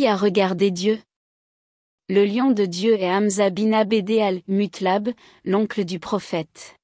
Qui a regardé Dieu Le lion de Dieu est Hamza bin Abd al-Mutlab, l'oncle du prophète.